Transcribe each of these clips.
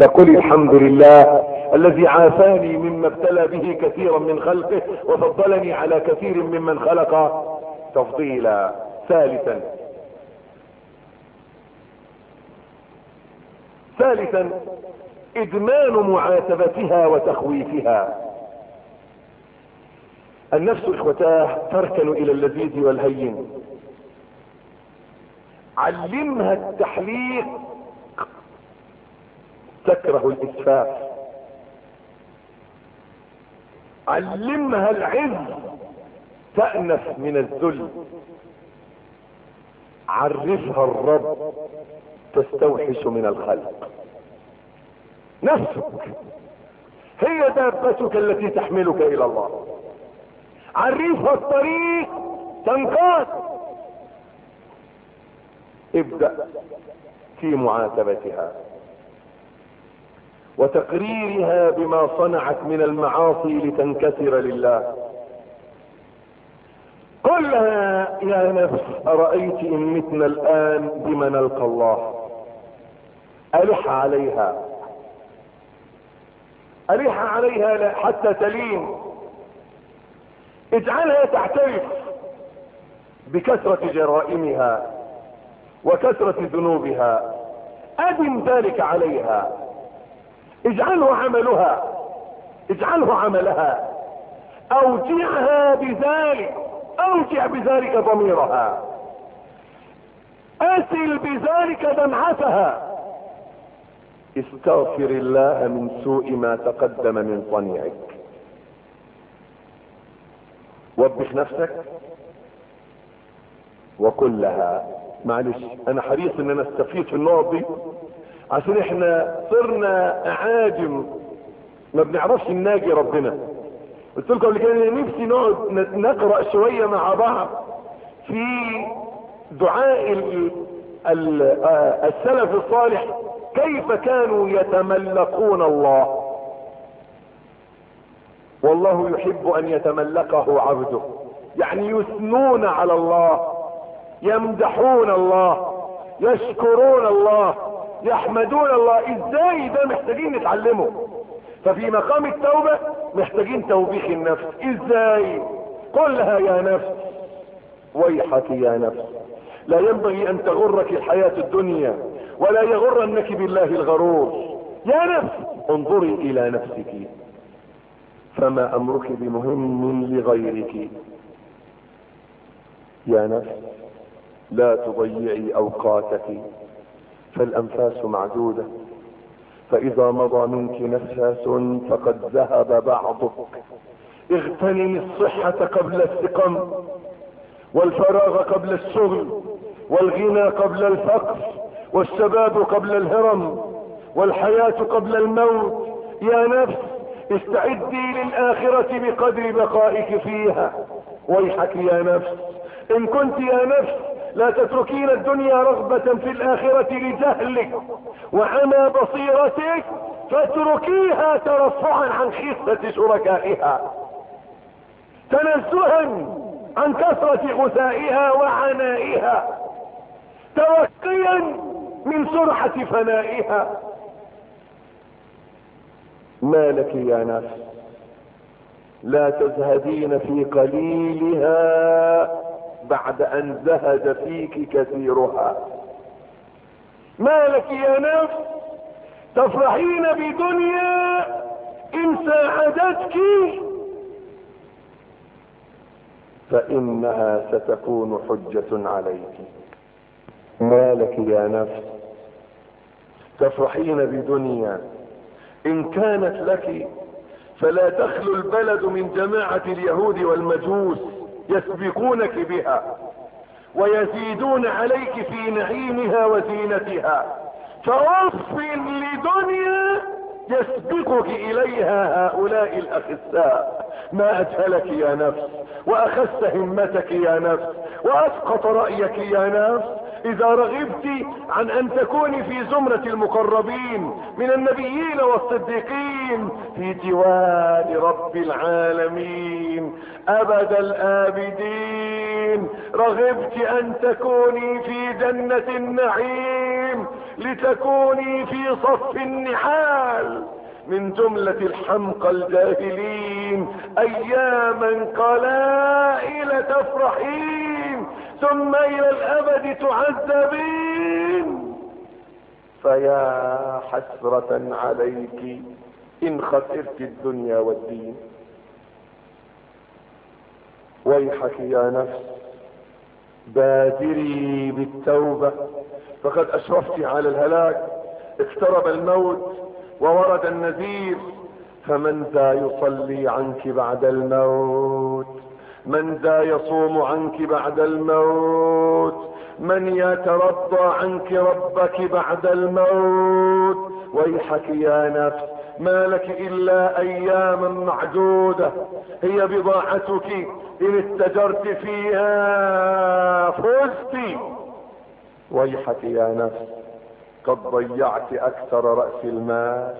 فقل الحمد لله الذي عافاني مما ابتلى به كثيرا من خلقه وفضلني على كثير ممن خلق. تفضيلا. ثالثا. ثالثا. إدمان معاتبتها وتخويفها. النفس إخوتاه تركن إلى اللذيذ والهين. علمها التحليق تكره الإسفاف. علمها العز تأنف من الذل. عرفها الرب تستوحش من الخلق. نفسك هي دابتك التي تحملك إلى الله. عرفها الطريق تنقاد. ابدأ في معاتبتها. وتقريرها بما صنعت من المعاصي لتنكسر لله. قل لها يا نفس أرأيت إن متنا الآن بما نلقى الله؟ ألح عليها. ألح عليها حتى تلين. اجعلها تعترف بكثرة جرائمها وكثرة ذنوبها. أدم ذلك عليها. اجعله عملها. اجعله عملها. أوجعها بذلك. أوجع بذلك ضميرها. أسل بذلك دمعتها. استغفر الله من سوء ما تقدم من صنيعك وبخ نفسك. وقل لها معلش أنا حريص ان أنا استفيد في النقط دي. عشان إحنا صرنا أعاجم. ما بنعرفش نناجي ربنا. قلت لكم قبل كده نفسي نقعد نقرأ شوية مع بعض في دعاء ال السلف الصالح. كيف كانوا يتملقون الله؟ والله يحب أن يتملقه عبده. يعني يثنون على الله يمدحون الله يشكرون الله. يحمدون الله. إزاي ده محتاجين نتعلمه؟ ففي مقام التوبة محتاجين توبيخ النفس. إزاي؟ قل لها يا نفس. ويحك يا نفس. لا ينبغي أن تغرك الحياة الدنيا ولا يغرنك بالله الغرور. يا نفس انظري إلى نفسك. فما أمرك بمهم لغيرك؟ يا نفس لا تضيعي أوقاتك. فالأنفاس معدودة. فإذا مضى منك نفاس فقد ذهب بعضك. اغتنم الصحة قبل السقم والفراغ قبل الشغل والغنى قبل الفقر والشباب قبل الهرم والحياة قبل الموت. يا نفس استعدي للآخرة بقدر بقائك فيها. ويحك يا نفس إن كنت يا نفس لا تتركين الدنيا رغبة في الآخرة لجهلك وعمى بصيرتك فاتركيها ترفعا عن خفة شركائها. تنزها عن كثرة غثائها وعنائها. توقيا من سرعة فنائها. ما لك يا نفس لا تزهدين في قليلها. بعد أن زهد فيك كثيرها. ما لك يا نفس؟ تفرحين بدنيا إن ساعدتك؟ فإنها ستكون حجة عليك. ما لك يا نفس؟ تفرحين بدنيا إن كانت لك فلا تخلو البلد من جماعة اليهود والمجوس. يسبقونك بها ويزيدون عليك في نعيمها وزينتها. فوصف لدنيا يسبقك إليها هؤلاء الأخساء. ما أجهلك يا نفس واخس همتك يا نفس وأسقط رأيك يا نفس إذا رغبت عن أن تكوني في زمرة المقربين من النبيين والصديقين في جوار رب العالمين. أبد الآبدين. رغبت أن تكوني في جنة النعيم لتكوني في صف النحال من جملة الحمقى الجاهلين. أياما قلائل تفرحين. ثم إلى الأبد تعذبين. فيا حسرة عليك إن خسرت الدنيا والدين. ويحك يا نفس بادري بالتوبة. فقد أشرفت على الهلاك. اقترب الموت وورد النذير. فمن ذا يصلي عنك بعد الموت؟ من ذا يصوم عنك بعد الموت من يترضى عنك ربك بعد الموت. ويحك يا نفس ما لك إلا أياما معدودة هي بضاعتك إن اتجرت فيها فزت. ويحك يا نفس قد ضيعت أكثر رأس المال.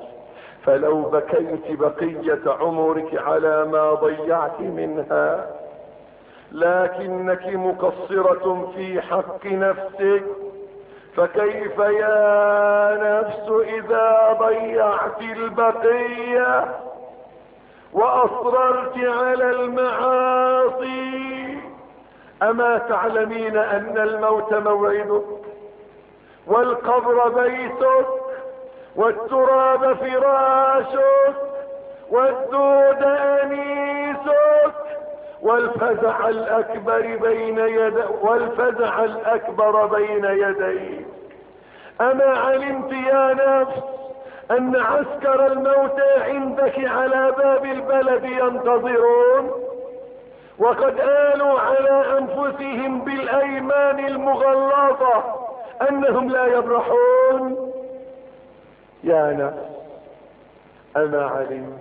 فلو بكيت بقية عمرك على ما ضيعت منها لكنك مقصرة في حق نفسك. فكيف يا نفس إذا ضيعت البقية وأصررت على المعاصي؟ أما تعلمين أن الموت موعدك والقبر بيتك والتراب فراشك والدود أنيسك والفزع الأكبر بين يد والفزع الأكبر بين يديك أما علمت يا نفس أن عسكر الموت عندك على باب البلد ينتظرون؟ وقد آلوا على أنفسهم بالأيمان المغلظة أنهم لا يبرحون. يا نفس أما علمت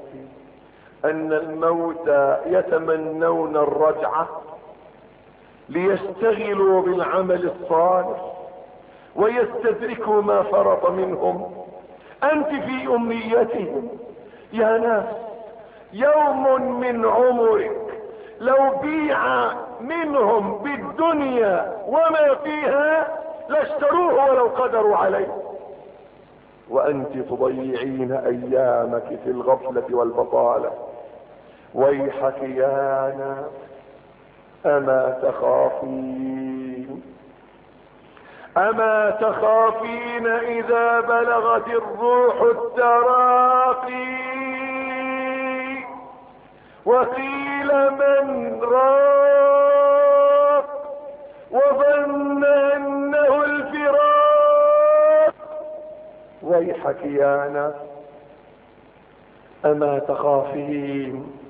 أن الموت يتمنون الرجعة ليشتغلوا بالعمل الصالح ويستدركوا ما فرط منهم. أنت في أمنيتهم. يا ناس يوم من عمرك لو بيع منهم بالدنيا وما فيها لاشتروه ولو قدروا عليه. وأنت تضيعين أيامك في الغفلة والبطالة. ويحك يا ناس أما تخافين؟ أما تخافين إذا بلغت الروح التراقي؟ وقيل من راق وظن أنه الفراق. ويحك يا نفس أما تخافين؟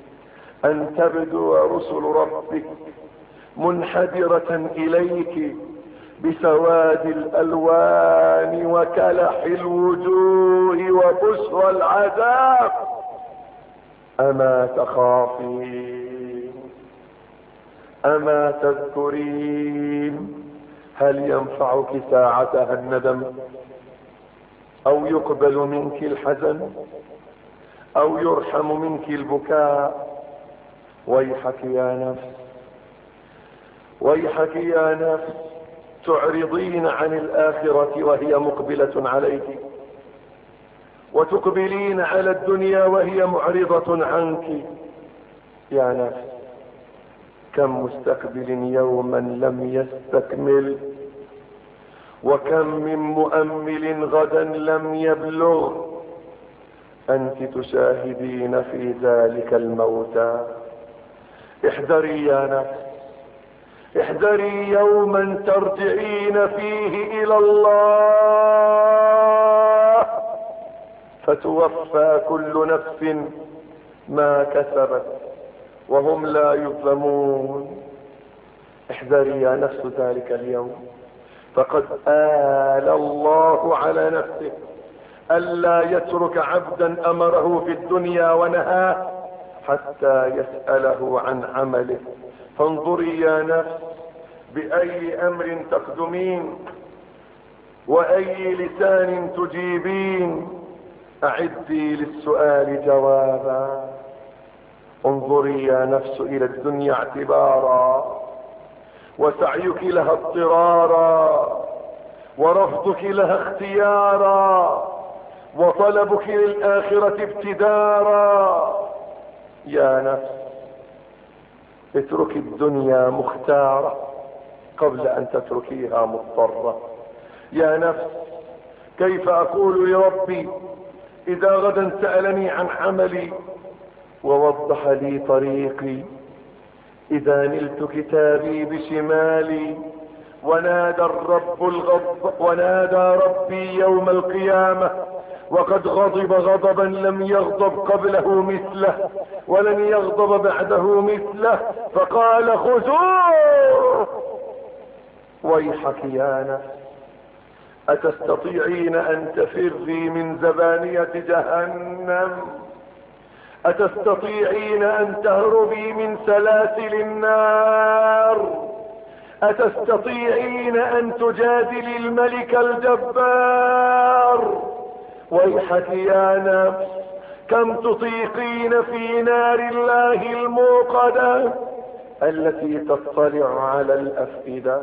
أن تبدو رسل ربك منحدرة إليك بسواد الألوان وكلح الوجوه وبشرى العذاب. أما تخافين؟ أما تذكرين؟ هل ينفعك ساعتها الندم؟ أو يقبل منك الحزن؟ أو يرحم منك البكاء؟ ويحك يا نفس ويحك يا نفس تعرضين عن الآخرة وهي مقبلة عليك وتقبلين على الدنيا وهي معرضة عنك. يا نفس كم مستقبل يوما لم يستكمل وكم من مؤمل غدا لم يبلغ. أنت تشاهدين في ذلك الموتى. احذري يا نفس احذري يوما ترجعين فيه إلى الله. فتوفى كل نفس ما كسبت وهم لا يظلمون. احذري يا نفس ذلك اليوم. فقد آل الله على نفسه ألا يترك عبدا أمره في الدنيا ونهاه. حتى يسأله عن عمله. فانظري يا نفس بأي أمر تقدمين؟ وأي لسان تجيبين؟ أعدي للسؤال جوابا. انظري يا نفس إلى الدنيا اعتبارا وسعيك لها اضطرارا ورفضك لها اختيارا وطلبك للآخرة ابتدارا. يا نفس اترك الدنيا مختارة قبل أن تتركيها مضطرة. يا نفس كيف أقول لربي إذا غدا سألني عن عملي ووضح لي طريقي. إذا نلت كتابي بشمالي ونادى الرب الغضب ونادى ربي يوم القيامة وقد غضب غضبا لم يغضب قبله مثله ولن يغضب بعده مثله فقال خذوه. ويحك يا نفس أتستطيعين أن تفري من زبانية جهنم؟ أتستطيعين أن تهربي من سلاسل النار؟ أتستطيعين أن تجادلي الملك الجبار؟ ويحك يا نفس كم تطيقين في نار الله الموقدة التي تطلع على الأفئدة؟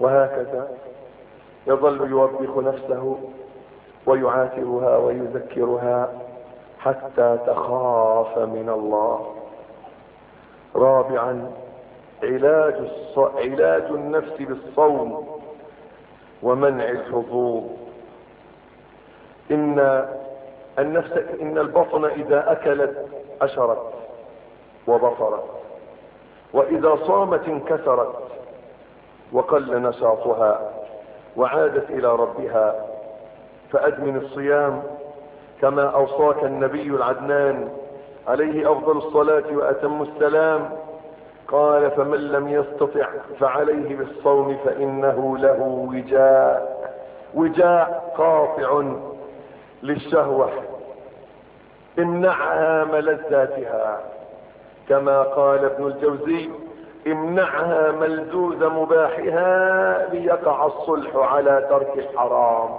وهكذا يظل يوبخ نفسه ويعاتبها ويذكرها حتى تخاف من الله. رابعا علاج, الص... علاج النفس بالصوم ومنع الحظوظ إن النفس إن البطن إذا أكلت أشرت وبصرت وإذا صامت انكسرت وقل نشاطها وعادت إلى ربها فأدمن الصيام كما أوصاك النبي العدنان عليه أفضل الصلاة وأتم السلام. قال فمن لم يستطع فعليه بالصوم فإنه له وجاء وجاء قاطع للشهوة. امنعها ملذاتها كما قال ابن الجوزي امنعها ملذوذ مباحها ليقع الصلح على ترك الحرام.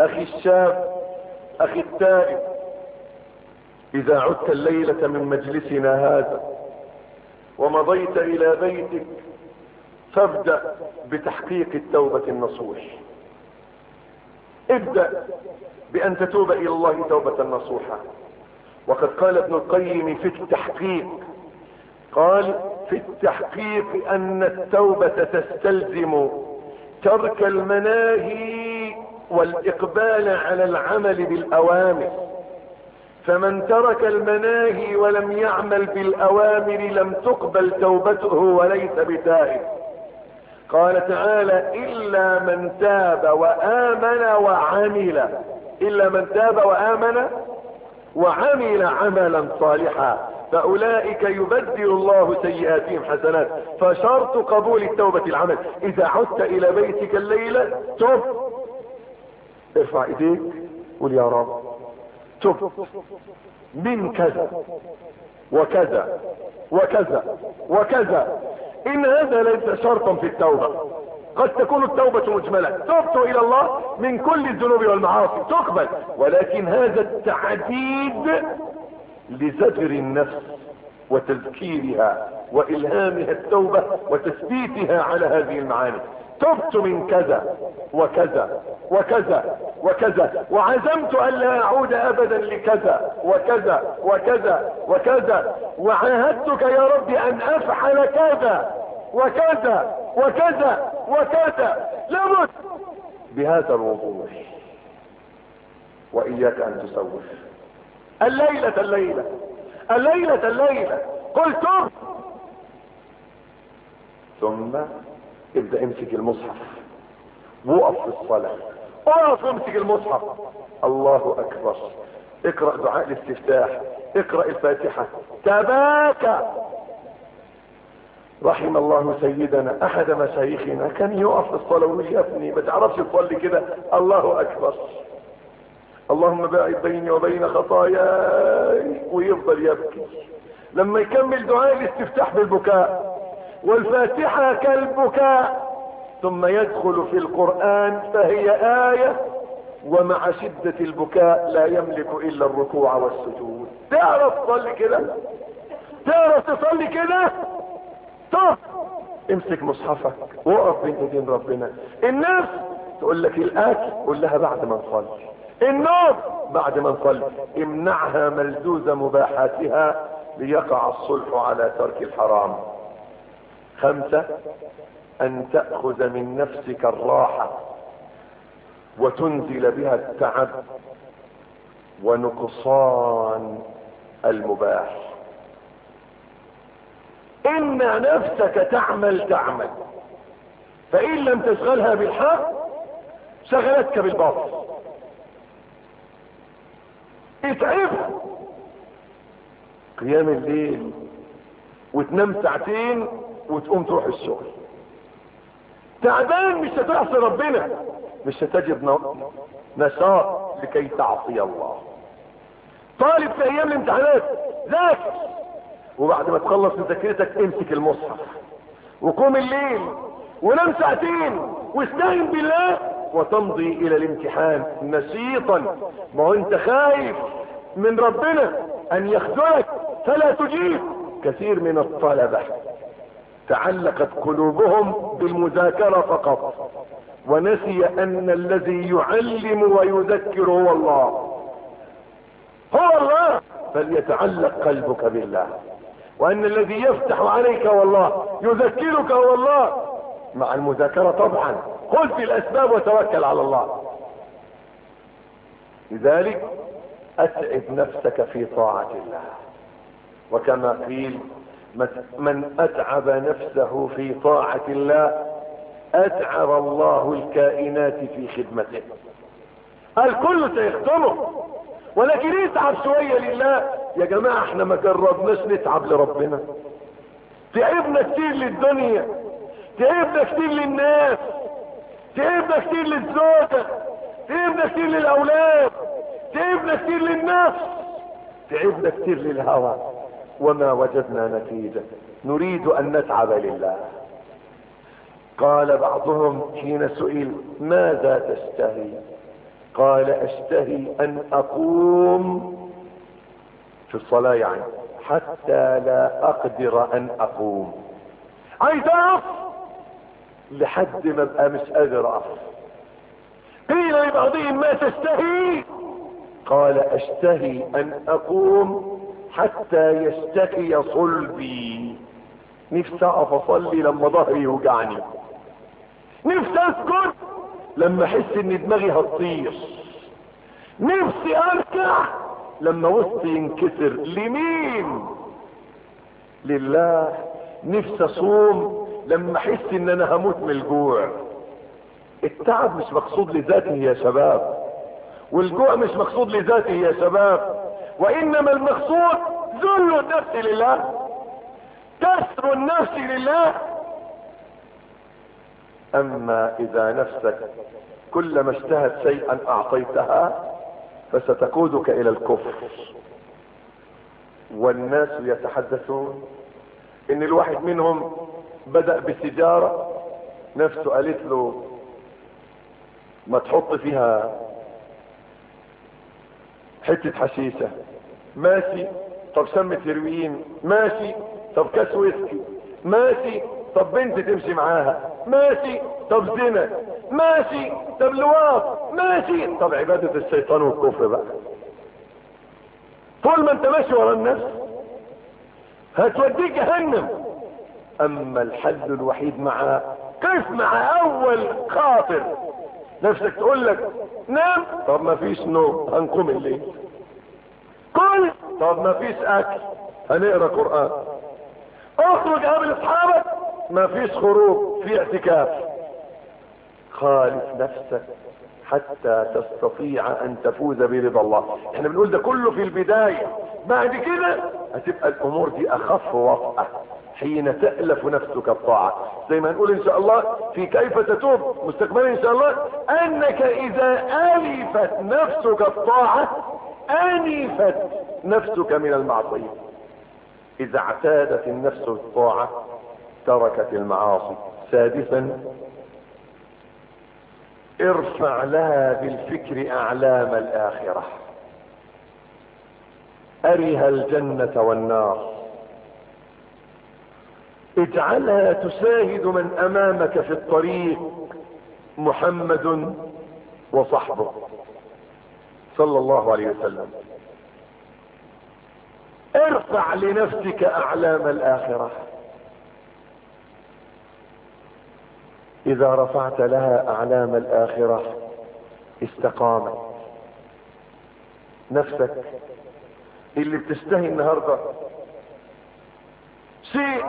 أخي الشاب أخي التائب إذا عدت الليلة من مجلسنا هذا ومضيت إلى بيتك فابدأ بتحقيق التوبة النصوح. ابدأ بأن تتوب إلى الله توبة نصوحة. وقد قال ابن القيم في التحقيق قال في التحقيق أن التوبة تستلزم ترك المناهي والإقبال على العمل بالأوامر. فمن ترك المناهي ولم يعمل بالأوامر لم تقبل توبته وليس بتائب قال تعالى إلا من تاب وآمن وعمل إلا من تاب وآمن وعمل عملا صالحا فأولئك يبدل الله سيئاتهم حسنات. فشرط قبول التوبة العمل. إذا عدت إلى بيتك الليلة تب ارفع إيديك قول يا رب. تب من كذا وكذا وكذا وكذا. إن هذا ليس شرطا في التوبة. قد تكون التوبة مجملة. تبت إلى الله من كل الذنوب والمعاصي. تقبل. ولكن هذا التعديد لزجر النفس وتذكيرها وإلهامها التوبة وتثبيتها على هذه المعاني. تبت من كذا وكذا وكذا وكذا. وعزمت أن لا أعود ابدا لكذا وكذا وكذا وكذا. وعاهدتك يا رب أن أفعل كذا. وكذا وكذا وكذا. لابد بهذا الوضوح وإياك أن تسوف الليلة الليلة. الليلة الليلة. قل تب ثم ابدأ امسك المصحف. وقف في الصلاة. اقف امسك المصحف. الله أكبر. اقرأ دعاء الاستفتاح. اقرأ الفاتحة. تباكى. رحم الله سيدنا أحد مشايخنا. كان يقف في الصلاة ابني ما تعرفش تصلي كده؟ الله أكبر. اللهم باعد بيني وبين خطاياي ويفضل يبكي. لما يكمل دعاء الاستفتاح بالبكاء والفاتحة كالبكاء ثم يدخل في القرآن فهي آية ومع شدة البكاء لا يملك إلا الركوع والسجود. تعرف تصلي كده؟ تعرف تصلي كده؟ طب امسك مصحفك وقف بين ايدين ربنا. النفس تقول لك الاكل قول لها بعد ما نصلي النوم بعد ما نصلي امنعها ملزوز مباحاتها ليقع الصلح على ترك الحرام. خمسة أن تأخذ من نفسك الراحة وتنزل بها التعب ونقصان المباح. إن نفسك تعمل تعمل. فإن لم تشغلها بالحق شغلتك بالباطل. اتعبها قيام الليل وتنام ساعتين وتقوم تروح الشغل. تعبان مش هتعصي ربنا. مش هتجد نشاط لكي تعصي الله. طالب في أيام الامتحانات ذاكر. وبعد ما تخلص مذاكرتك امسك المصحف وقوم الليل ونام ساعتين واستعن بالله وتمضي إلى الامتحان نشيطا. ما هو أنت خايف من ربنا أن يخذلك فلا تجيب. كثير من الطلبة تعلقت قلوبهم بالمذاكرة فقط ونسي أن الذي يعلم ويذكر هو الله. هو الله. فليتعلق قلبك بالله. وأن الذي يفتح عليك والله يذكرك هو الله مع المذاكرة طبعا. خذ في الاسباب وتوكل على الله. لذلك اتعب نفسك في طاعة الله. وكما قيل من أتعب نفسه في طاعة الله أتعب الله الكائنات في خدمته. الكل سيخدمه ولكن يتعب شوية لله. يا جماعة إحنا ما جربناش نتعب لربنا. تعبنا كتير للدنيا تعبنا كتير للناس تعبنا كتير للزوجة تعبنا كتير للأولاد تعبنا كتير للنفس تعبنا كتير للهوى. وما وجدنا نتيجة. نريد أن نتعب لله. قال بعضهم حين سئل ماذا تشتهي؟ قال أشتهي أن أقوم في الصلاة يعني حتى لا أقدر أن أقوم. عايز اقف لحد ما أبقى مش قادر اقف قيل لبعضهم ما تشتهي قال أشتهي أن أقوم حتى يشتكي صلبي. نفسي أقف أصلي لما ظهري يوجعني. نفسي اسكت لما أحس إن دماغي هتطير. نفسي اركع لما وسطي ينكسر لمين؟ لله. نفسي أصوم لما أحس إن أنا هموت من الجوع. التعب مش مقصود لذاته يا شباب. والجوع مش مقصود لذاته يا شباب. وإنما المقصود ذل النفس لله. كسر النفس لله. أما إذا نفسك كلما اشتهت شيئا أعطيتها فستقودك إلى الكفر. والناس يتحدثون إن الواحد منهم بدأ بالتجارة نفسه قالت له ما تحط فيها حتة حشيشة. ماشي طب سمة هيروين. ماشي طب كاس ويسكي. ماشي طب بنت تمشي معاها. ماشي طب زنا. ماشي. طب لواط. ماشي. طب عبادة الشيطان والكفر بقى. طول ما انت ماشي ورا النفس هتوديك جهنم. أما الحل الوحيد مع كيف مع أول خاطر؟ نفسك تقول لك نام طب ما فيش نوم هنقوم الليل. كل طب ما فيش أكل هنقرأ قرآن. اخرج قابل أصحابك. ما فيش خروج في اعتكاف. خالف نفسك حتى تستطيع أن تفوز برضا الله. إحنا بنقول ده كله في البداية. بعد كده هتبقى الأمور دي أخف وطأة حين تألف نفسك الطاعة. زي ما نقول إن شاء الله في كيف تتوب. مستقبلا إن شاء الله أنك إذا ألفت نفسك الطاعة أنفت نفسك من المعصية. إذا اعتادت النفس الطاعة تركت المعاصي. سادسا ارفع لها بالفكر أعلام الآخرة. أرها الجنة والنار. اجعلها تشاهد من أمامك في الطريق محمد وصحبه. صلى الله عليه وسلم. ارفع لنفسك أعلام الآخرة. إذا رفعت لها أعلام الآخرة استقامت نفسك اللي بتشتهي النهارده شيء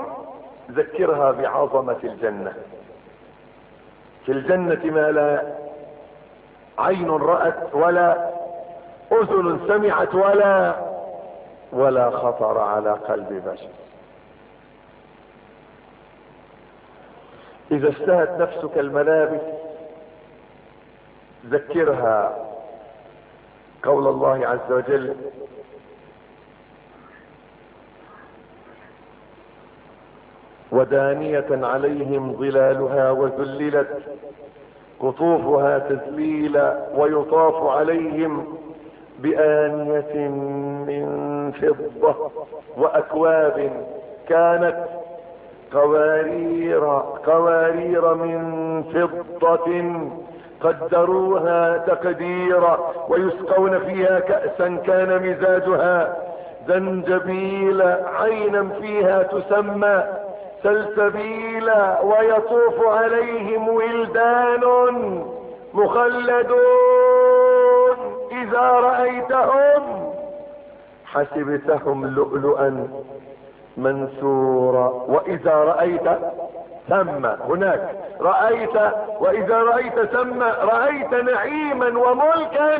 ذكرها بعظمة الجنة. في الجنة ما لا عين رأت ولا أذن سمعت ولا ولا خطر على قلب بشر. إذا اشتهت نفسك الملابس ذكرها قول الله عز وجل ودانية عليهم ظلالها وذللت قطوفها تذليلا ويطاف عليهم بآنية من فضة وأكواب كانت قوارير قوارير من فضة قدروها تقديرا ويسقون فيها كأسا كان مزاجها. زنجبيل عينا فيها تسمى سلسبيلا ويطوف عليهم ولدان مخلدون. إذا رأيتهم حسبتهم لؤلؤا منثورا. وإذا رأيت ثم هناك. رأيت وإذا رأيت ثم رأيت نعيما وملكا.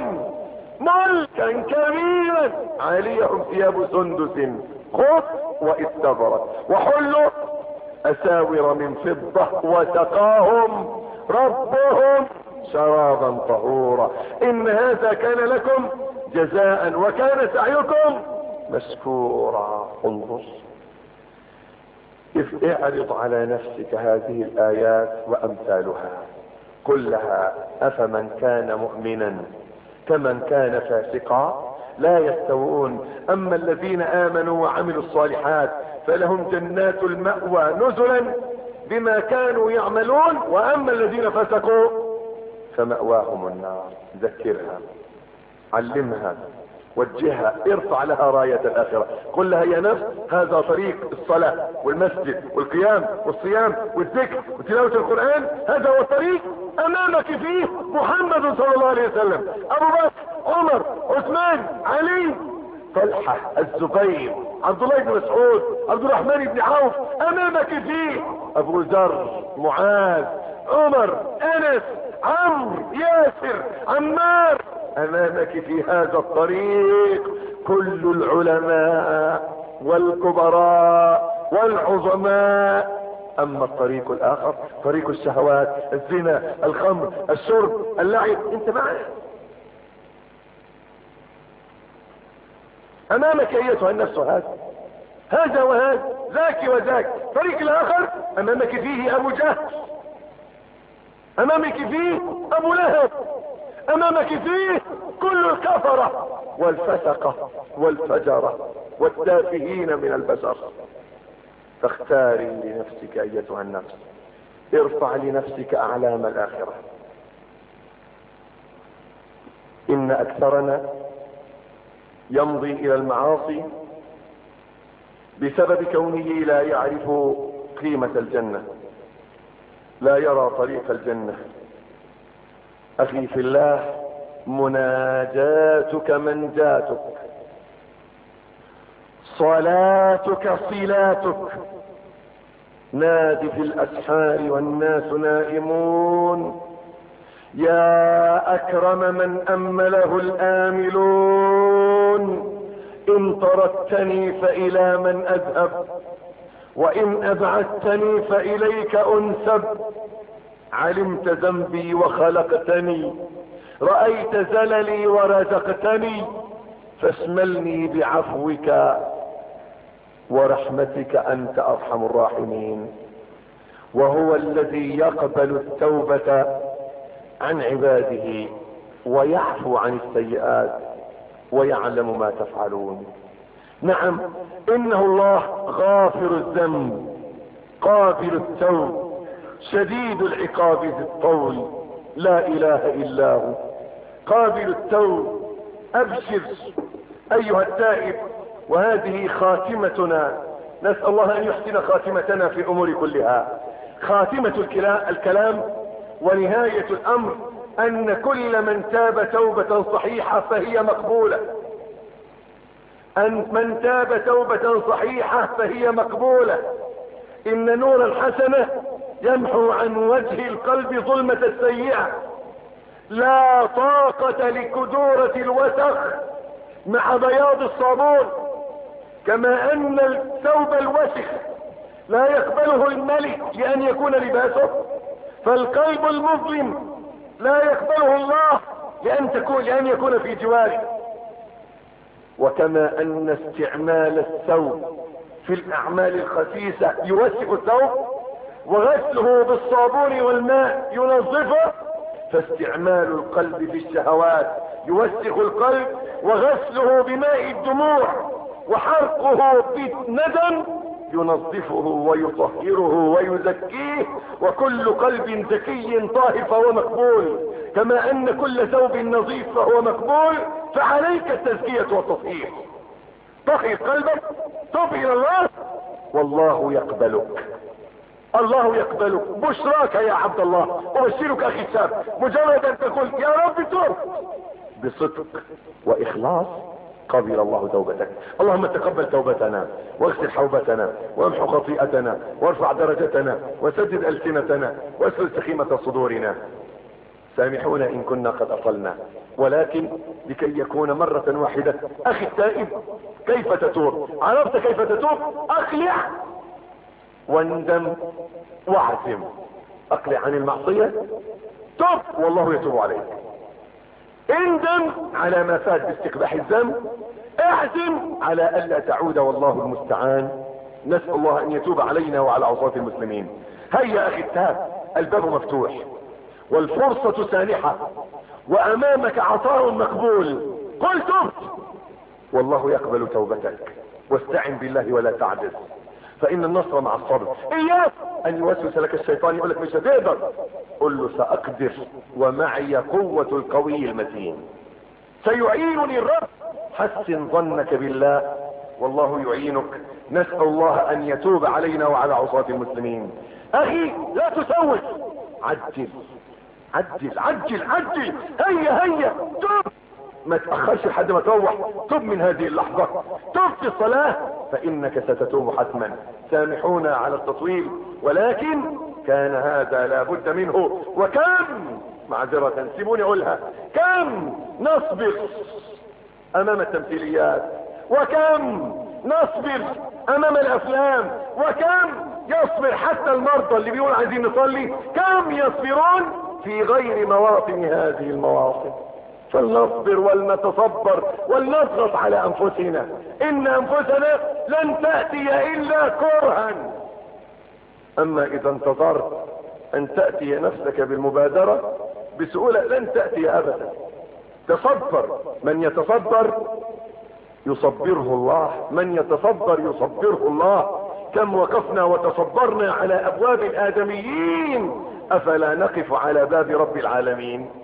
ملكا كبيرا عليهم ثياب سندس. خف واستبرت وحلوا أساور من فضة وسقاهم. ربهم شرابا طهورا. إن هذا كان لكم جزاء وكان سعيكم مشكورا. انظر. اعرض على نفسك هذه الآيات وأمثالها؟ قل لها أفمن كان مؤمنا كمن كان فاسقا لا يستوون. أما الذين آمنوا وعملوا الصالحات فلهم جنات المأوى نزلا بما كانوا يعملون. وأما الذين فسقوا فمأواهم النار. ذكرها علمها. وجهها ارفع لها راية الآخرة. قل لها يا نفس هذا طريق الصلاة والمسجد والقيام والصيام والذكر وتلاوة القرآن هذا هو الطريق أمامك فيه محمد صلى الله عليه وسلم. أبو بكر عمر عثمان علي. طلحة الزبير عبد الله بن مسعود عبد الرحمن بن عوف أمامك فيه أبو ذر معاذ عمر أنس عمرو ياسر عمار. أمامك في هذا الطريق كل العلماء والكبراء والعظماء. أما الطريق الآخر طريق الشهوات الزنا الخمر الشرب اللعب. أنت معه أمامك أيتها النفس هذا هذا وهذا ذاك وذاك. طريق الآخر أمامك فيه أبو جهل. أمامك فيه أبو لهب. أمامك فيه كل الكفرة والفسقة والفجرة والتافهين من البشر. فاختاري لنفسك أيتها النفس. ارفع لنفسك أعلام الآخرة. إن أكثرنا يمضي إلى المعاصي بسبب كونه لا يعرف قيمة الجنة لا يرى طريق الجنة. أخي في الله مناجاتك منجاتك صلاتك صلاتك. نادي في الأسحار والناس نائمون. يا أكرم من أمله الآملون. إن طردتني فإلى من أذهب وإن أبعدتني فإليك أنسب. علمت ذنبي وخلقتني رأيت زللي ورزقتني فاشملني بعفوك ورحمتك أنت أرحم الراحمين. وهو الذي يقبل التوبة عن عباده ويعفو عن السيئات ويعلم ما تفعلون. نعم إنه الله غافر الذنب قابل التوب شديد العقاب ذي الطول. لا إله إلا هو. قابل التوب أبشر أيها التائب. وهذه خاتمتنا. نسأل الله أن يحسن خاتمتنا في الأمور كلها. خاتمة الكلام ونهاية الأمر أن كل من تاب توبة صحيحة فهي مقبولة. أن من تاب توبة صحيحة فهي مقبولة. إن نور الحسنة يمحو عن وجه القلب ظلمة السيئة. لا طاقة لكدورة الوسخ مع بياض الصابون كما أن الثوب الوسخ لا يقبله الملك لأن يكون لباسه فالقلب المظلم لا يقبله الله لأن تكون لأن يكون في جواره. وكما أن استعمال الثوب في الأعمال الخسيسة يوسخ الثوب وغسله بالصابون والماء ينظفه فاستعمال القلب في الشهوات يوسخ القلب وغسله بماء الدموع وحرقه بالندم ينظفه ويطهره ويزكيه وكل قلب ذكي طاهر فهو مقبول كما أن كل ثوب نظيف فهو مقبول فعليك التزكية والتطهير. طهر قلبك تب إلى الله والله يقبلك. الله يقبلك. بشراك يا عبد الله. أبشرك أخي الشاب مجرد أن تقول يا رب تب بصدق وإخلاص قبل الله توبتك. اللهم تقبل توبتنا واغسل حوبتنا وامحو خطيئتنا وارفع درجتنا وسدد ألسنتنا واسلل سخيمة صدورنا. سامحونا إن كنا قد أطلنا. ولكن لكي يكون مرة واحدة. أخي التائب كيف تتوب؟ عرفت كيف تتوب؟ اقلع واندم. واعزم أقلع عن المعصية. تب والله يتوب عليك. اندم على ما فات باستقباح الذنب. اعزم على ألا تعود والله المستعان. نسأل الله أن يتوب علينا وعلى عصاة المسلمين. هيا أخي التاب الباب مفتوح. والفرصة سانحة. وأمامك عطاء مقبول. قل تبت. والله يقبل توبتك. واستعن بالله ولا تعجز. فإن النصر مع الصبر. إياك أن يوسوس لك الشيطان يقول لك مش هتقدر. قل له سأقدر ومعي قوة القوي المتين. سيعينني الرب. حسن ظنك بالله. والله يعينك. نسأل الله أن يتوب علينا وعلى عصاة المسلمين. أخي لا تسوس. عجل. عجل. عجل. عجل. هيا هيا. توب. ما تأخرش لحد ما تروح. تب من هذه اللحظة. تب في الصلاة فإنك ستتوب حتما. سامحونا على التطويل ولكن كان هذا لابد منه. وكم؟ معذرة سيبوني أقولها. كم نصبر أمام التمثيليات؟ وكم نصبر أمام الأفلام؟ وكم يصبر حتى المرضى اللي بيقول عايزين نصلي؟ كم يصبرون في غير مواطن هذه المواطن؟ فلنصبر ولنتصبر ولنضغط على أنفسنا. إن أنفسنا لن تأتي إلا كرها. أما إذا انتظرت أن تأتي نفسك بالمبادرة بسهولة لن تأتي ابدا. تصبر. من يتصبر يصبره الله. من يتصبر يصبره الله. كم وقفنا وتصبرنا على أبواب الادميين أفلا نقف على باب رب العالمين؟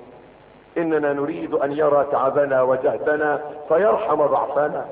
إننا نريد أن يرى تعبنا وجهدنا فيرحم ضعفنا.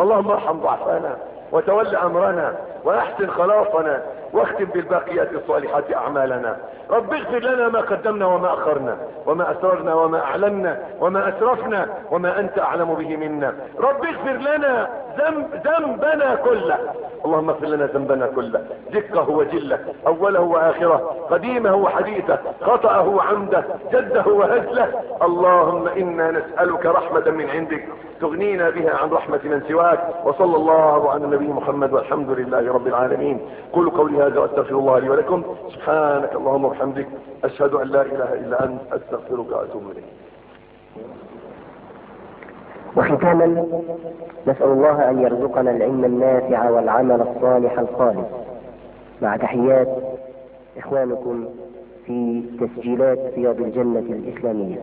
اللهم ارحم ضعفنا وتول أمرنا وأحسن خلاصنا واختم بالباقيات الصالحات أعمالنا. رب اغفر لنا ما قدمنا وما أخرنا وما أسررنا وما أعلنا وما أسرفنا وما أنت أعلم به منا. رب اغفر لنا ذنب ذنبنا كله. اللهم اغفر لنا ذنبنا كله. دقه وجله أوله وآخره قديمه وحديثه خطأه وعمده جده وهزله. اللهم إنا نسألك رحمة من عندك تغنينا بها عن رحمة من سواك وصلى الله على النبي محمد والحمد لله رب العالمين. قولوا قولي هذا وأستغفر الله لي ولكم. سبحانك اللهم وبحمدك أشهد أن لا إله إلا أنت أستغفرك وأتوب إليك. وختاما نسأل الله أن يرزقنا العلم النافع والعمل الصالح الخالص. مع تحيات إخوانكم في تسجيلات رياض الجنة الإسلامية.